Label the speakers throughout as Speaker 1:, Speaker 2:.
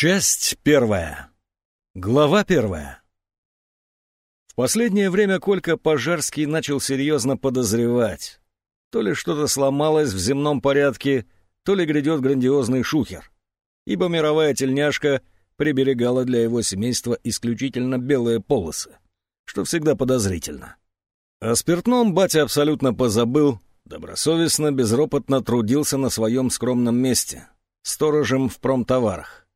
Speaker 1: Часть первая. Глава первая. В последнее время Колька Пожарский начал серьезно подозревать. То ли что-то сломалось в земном порядке, то ли грядет грандиозный шухер. Ибо мировая тельняшка приберегала для его семейства исключительно белые полосы, что всегда подозрительно. О спиртном батя абсолютно позабыл, добросовестно, безропотно трудился на своем скромном месте, сторожем в промтоварах.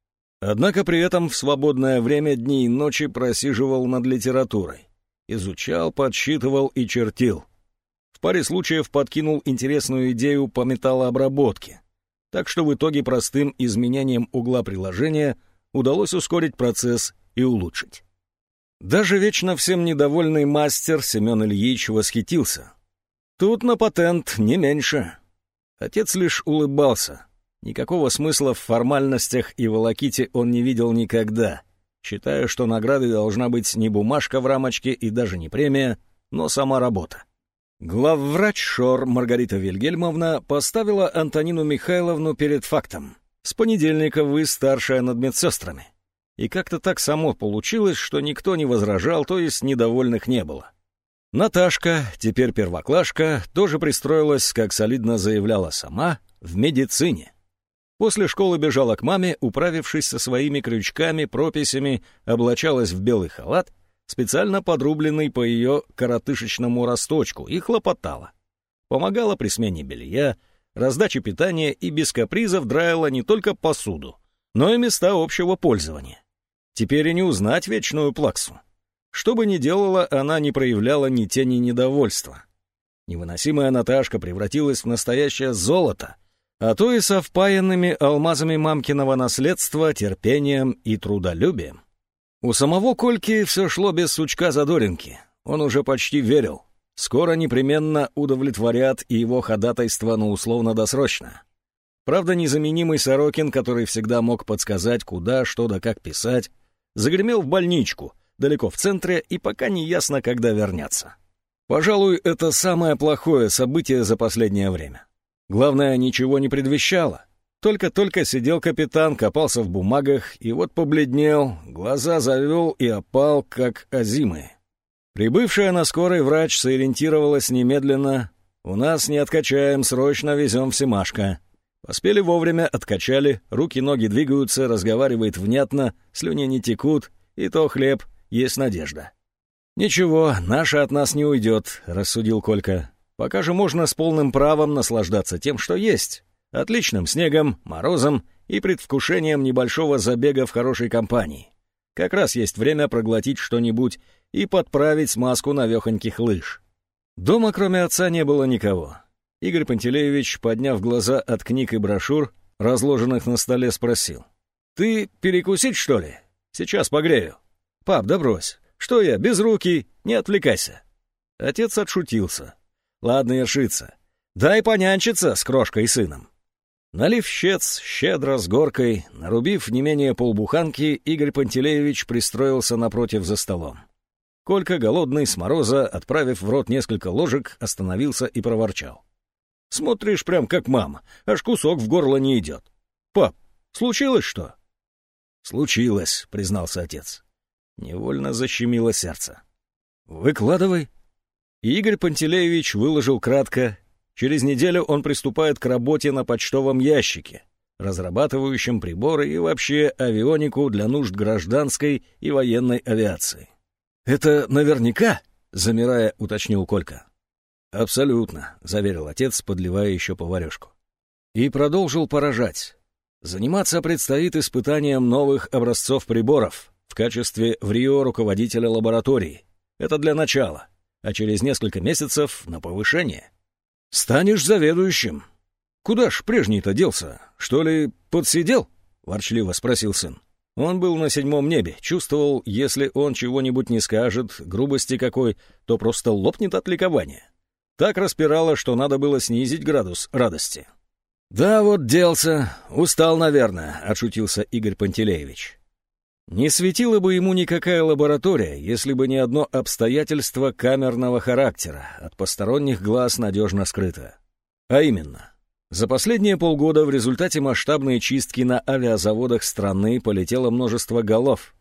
Speaker 1: Однако при этом в свободное время дни и ночи просиживал над литературой. Изучал, подсчитывал и чертил. В паре случаев подкинул интересную идею по металлообработке. Так что в итоге простым изменением угла приложения удалось ускорить процесс и улучшить. Даже вечно всем недовольный мастер Семен Ильич восхитился. Тут на патент не меньше. Отец лишь улыбался — Никакого смысла в формальностях и волоките он не видел никогда, считая, что наградой должна быть не бумажка в рамочке и даже не премия, но сама работа. Главврач ШОР Маргарита Вильгельмовна поставила Антонину Михайловну перед фактом. С понедельника вы старшая над медсестрами. И как-то так само получилось, что никто не возражал, то есть недовольных не было. Наташка, теперь первоклашка, тоже пристроилась, как солидно заявляла сама, в медицине. После школы бежала к маме, управившись со своими крючками, прописями, облачалась в белый халат, специально подрубленный по ее коротышечному росточку, и хлопотала. Помогала при смене белья, раздаче питания и без капризов драила не только посуду, но и места общего пользования. Теперь и не узнать вечную плаксу. Что бы ни делала, она не проявляла ни тени недовольства. Невыносимая Наташка превратилась в настоящее золото — а то и со впаянными алмазами мамкиного наследства, терпением и трудолюбием. У самого Кольки все шло без сучка задоринки. Он уже почти верил. Скоро непременно удовлетворят и его ходатайство на условно-досрочно. Правда, незаменимый Сорокин, который всегда мог подсказать, куда, что да как писать, загремел в больничку, далеко в центре, и пока не ясно, когда вернется. Пожалуй, это самое плохое событие за последнее время. Главное, ничего не предвещало. Только-только сидел капитан, копался в бумагах, и вот побледнел, глаза завел и опал, как озимые. Прибывшая на скорой врач сориентировалась немедленно. «У нас не откачаем, срочно везем в Семашко». Поспели вовремя, откачали, руки-ноги двигаются, разговаривает внятно, слюни не текут, и то хлеб, есть надежда. «Ничего, наша от нас не уйдет», — рассудил Колька. Пока же можно с полным правом наслаждаться тем, что есть. Отличным снегом, морозом и предвкушением небольшого забега в хорошей компании. Как раз есть время проглотить что-нибудь и подправить смазку навехоньких лыж. Дома, кроме отца, не было никого. Игорь Пантелеевич, подняв глаза от книг и брошюр, разложенных на столе, спросил. «Ты перекусить, что ли? Сейчас погрею». «Пап, да брось. Что я, без руки? Не отвлекайся». Отец отшутился. Ладно, Ершица, дай понянчиться с крошкой и сыном. Налив щец щедро с горкой, нарубив не менее полбуханки, Игорь Пантелеевич пристроился напротив за столом. Колька, голодный, с мороза, отправив в рот несколько ложек, остановился и проворчал. «Смотришь прям как мама, аж кусок в горло не идет. Пап, случилось что?» «Случилось», — признался отец. Невольно защемило сердце. «Выкладывай», Игорь Пантелеевич выложил кратко. Через неделю он приступает к работе на почтовом ящике, разрабатывающем приборы и вообще авионику для нужд гражданской и военной авиации. «Это наверняка?» — замирая, уточнил Колька. «Абсолютно», — заверил отец, подливая еще поварешку. И продолжил поражать. Заниматься предстоит испытанием новых образцов приборов в качестве в Рио руководителя лаборатории. Это для начала а через несколько месяцев на повышение. Станешь заведующим. Куда ж прежний-то делся? Что ли, подсидел? Ворчливо спросил сын. Он был на седьмом небе, чувствовал, если он чего-нибудь не скажет, грубости какой, то просто лопнет от ликования. Так распирало, что надо было снизить градус радости. «Да вот делся, устал, наверное», — отшутился Игорь Пантелеевич. Не светила бы ему никакая лаборатория, если бы не одно обстоятельство камерного характера, от посторонних глаз надежно скрыто. А именно, За последние полгода в результате масштабной чистки на авиазаводах страны полетело множество голов.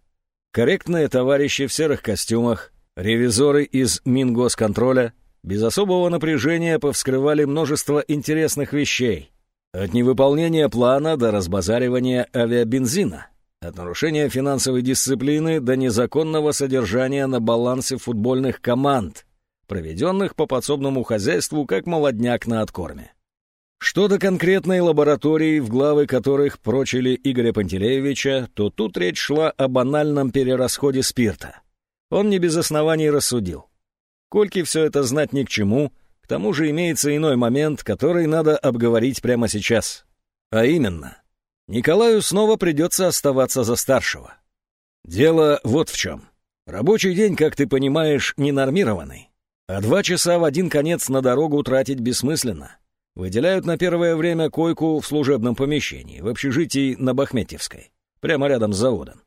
Speaker 1: Корректные товарищи в серых костюмах, ревизоры из Мингосконтроля без особого напряжения повскрывали множество интересных вещей. От невыполнения плана до разбазаривания авиабензина. От нарушения финансовой дисциплины до незаконного содержания на балансе футбольных команд, проведенных по подсобному хозяйству как молодняк на откорме. Что до конкретной лаборатории, в главы которых прочили Игоря Пантелеевича, то тут речь шла о банальном перерасходе спирта. Он не без оснований рассудил. Кольке все это знать ни к чему, к тому же имеется иной момент, который надо обговорить прямо сейчас. А именно, Николаю снова придется оставаться за старшего. Дело вот в чем. Рабочий день, как ты понимаешь, ненормированный. А два часа в один конец на дорогу тратить бессмысленно. Выделяют на первое время койку в служебном помещении, в общежитии на Бахметьевской, прямо рядом с заводом.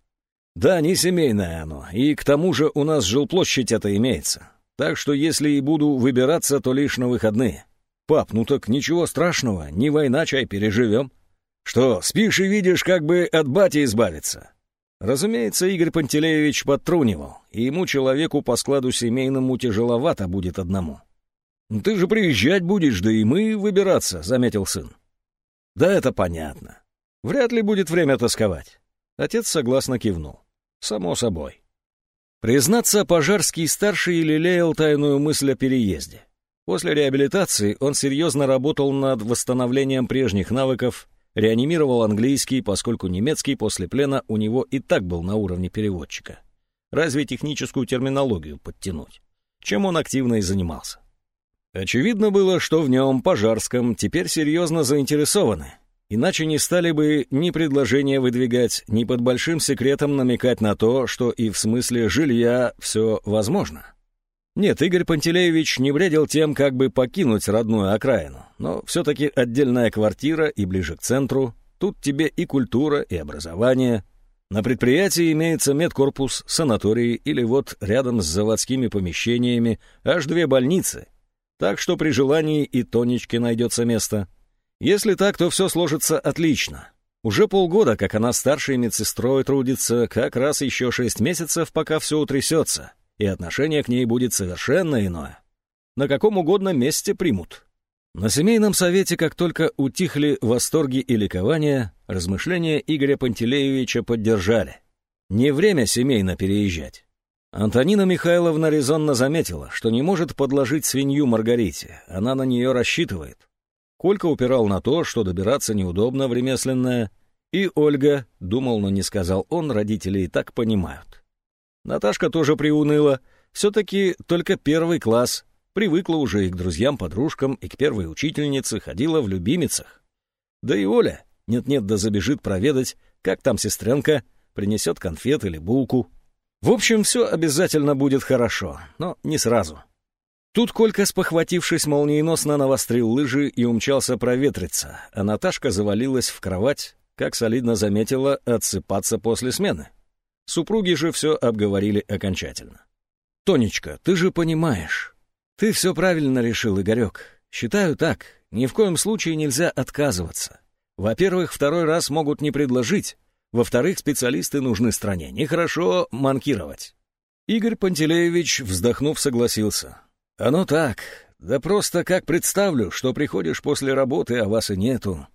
Speaker 1: Да, не семейное оно, и к тому же у нас жилплощадь это имеется. Так что если и буду выбираться, то лишь на выходные. Пап, ну так ничего страшного, не война, чай переживем. Что, спишь и видишь, как бы от бати избавиться?» Разумеется, Игорь Пантелеевич подтрунивал, и ему, человеку по складу семейному, тяжеловато будет одному. «Ну, «Ты же приезжать будешь, да и мы выбираться», — заметил сын. «Да это понятно. Вряд ли будет время тосковать». Отец согласно кивнул. «Само собой». Признаться, Пожарский-старший лелеял тайную мысль о переезде. После реабилитации он серьезно работал над восстановлением прежних навыков Реанимировал английский, поскольку немецкий после плена у него и так был на уровне переводчика. Разве техническую терминологию подтянуть? Чем он активно и занимался. Очевидно было, что в нем, Пожарском, теперь серьезно заинтересованы. Иначе не стали бы ни предложения выдвигать, ни под большим секретом намекать на то, что и в смысле жилья все возможно. Нет, Игорь Пантелеевич не бредил тем, как бы покинуть родную окраину, но все-таки отдельная квартира и ближе к центру, тут тебе и культура, и образование. На предприятии имеется медкорпус, санаторий или вот рядом с заводскими помещениями аж две больницы, так что при желании и Тонечке найдется место. Если так, то все сложится отлично. Уже полгода, как она старшей медсестрой трудится, как раз еще шесть месяцев, пока все утрясется и отношение к ней будет совершенно иное. На каком угодно месте примут. На семейном совете, как только утихли восторги и ликования, размышления Игоря Пантелеевича поддержали. Не время семейно переезжать. Антонина Михайловна резонно заметила, что не может подложить свинью Маргарите, она на нее рассчитывает. Колька упирал на то, что добираться неудобно в ремесленное, и Ольга, думал, но не сказал он, родители и так понимают. Наташка тоже приуныла. Все-таки только первый класс. Привыкла уже и к друзьям-подружкам, и к первой учительнице, ходила в любимицах. Да и Оля нет-нет да забежит проведать, как там сестренка, принесет конфет или булку. В общем, все обязательно будет хорошо, но не сразу. Тут Колька, спохватившись, молниеносно навострил лыжи и умчался проветриться, а Наташка завалилась в кровать, как солидно заметила, отсыпаться после смены. Супруги же все обговорили окончательно. «Тонечка, ты же понимаешь. Ты все правильно решил, Игорек. Считаю так. Ни в коем случае нельзя отказываться. Во-первых, второй раз могут не предложить. Во-вторых, специалисты нужны стране. Нехорошо манкировать». Игорь Пантелеевич, вздохнув, согласился. «Оно так. Да просто как представлю, что приходишь после работы, а вас и нету.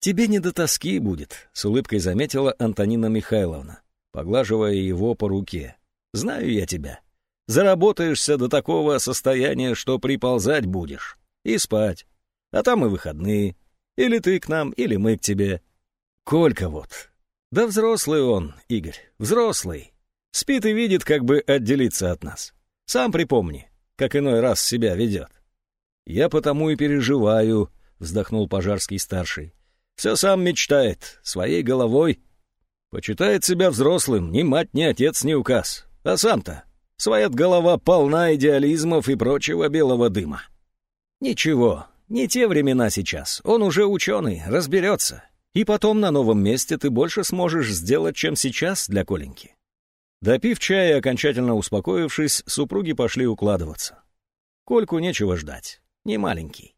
Speaker 1: Тебе не до тоски будет», — с улыбкой заметила Антонина Михайловна поглаживая его по руке. «Знаю я тебя. Заработаешься до такого состояния, что приползать будешь. И спать. А там и выходные. Или ты к нам, или мы к тебе. Колька вот. Да взрослый он, Игорь, взрослый. Спит и видит, как бы отделиться от нас. Сам припомни, как иной раз себя ведет. Я потому и переживаю, вздохнул Пожарский-старший. Все сам мечтает, своей головой Почитает себя взрослым, ни мать, ни отец, ни указ. А сам-то? Своя голова полна идеализмов и прочего белого дыма. Ничего, не те времена сейчас. Он уже ученый, разберется. И потом на новом месте ты больше сможешь сделать, чем сейчас для Коленьки. Допив чая окончательно успокоившись, супруги пошли укладываться. Кольку нечего ждать, не маленький.